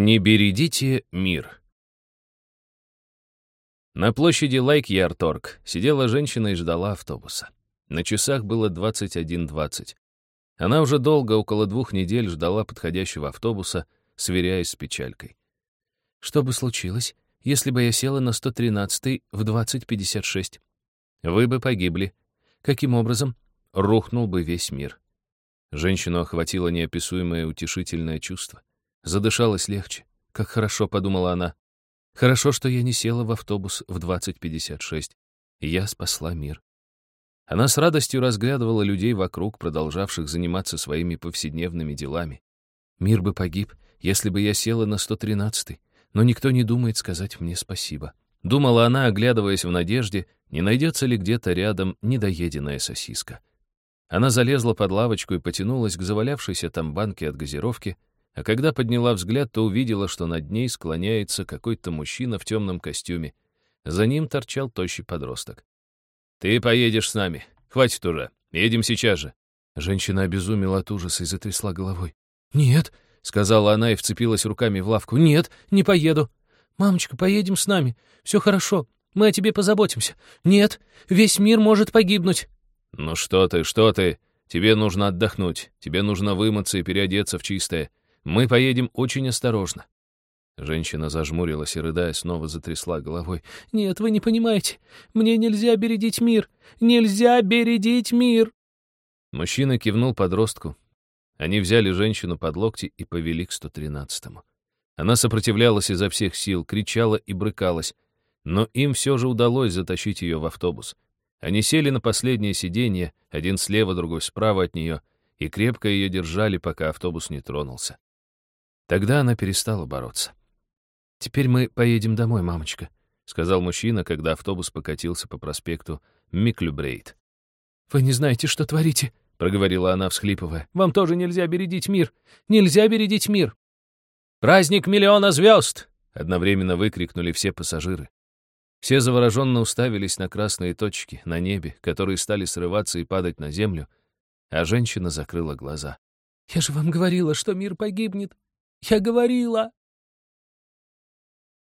Не бередите мир. На площади Лайк-Ярторг сидела женщина и ждала автобуса. На часах было 21.20. Она уже долго, около двух недель, ждала подходящего автобуса, сверяясь с печалькой. Что бы случилось, если бы я села на 113 в 20.56? Вы бы погибли. Каким образом? Рухнул бы весь мир. Женщину охватило неописуемое утешительное чувство. Задышалось легче. Как хорошо, подумала она. Хорошо, что я не села в автобус в 20.56. Я спасла мир. Она с радостью разглядывала людей вокруг, продолжавших заниматься своими повседневными делами. Мир бы погиб, если бы я села на 113 но никто не думает сказать мне спасибо. Думала она, оглядываясь в надежде, не найдется ли где-то рядом недоеденная сосиска. Она залезла под лавочку и потянулась к завалявшейся там банке от газировки, а когда подняла взгляд, то увидела, что над ней склоняется какой-то мужчина в темном костюме. За ним торчал тощий подросток. «Ты поедешь с нами. Хватит уже. Едем сейчас же». Женщина обезумела от ужаса и затрясла головой. «Нет», — сказала она и вцепилась руками в лавку. «Нет, не поеду. Мамочка, поедем с нами. Все хорошо. Мы о тебе позаботимся. Нет, весь мир может погибнуть». «Ну что ты, что ты? Тебе нужно отдохнуть. Тебе нужно вымыться и переодеться в чистое. Мы поедем очень осторожно». Женщина зажмурилась и, рыдая, снова затрясла головой. «Нет, вы не понимаете. Мне нельзя бередить мир. Нельзя бередить мир!» Мужчина кивнул подростку. Они взяли женщину под локти и повели к 113-му. Она сопротивлялась изо всех сил, кричала и брыкалась, но им все же удалось затащить ее в автобус. Они сели на последнее сиденье, один слева, другой справа от нее, и крепко ее держали, пока автобус не тронулся. Тогда она перестала бороться. «Теперь мы поедем домой, мамочка», — сказал мужчина, когда автобус покатился по проспекту Миклюбрейт. «Вы не знаете, что творите», — проговорила она, всхлипывая. «Вам тоже нельзя бередить мир! Нельзя бередить мир!» «Праздник миллиона звезд!» — одновременно выкрикнули все пассажиры. Все завороженно уставились на красные точки на небе, которые стали срываться и падать на землю, а женщина закрыла глаза. «Я же вам говорила, что мир погибнет!» «Я говорила!»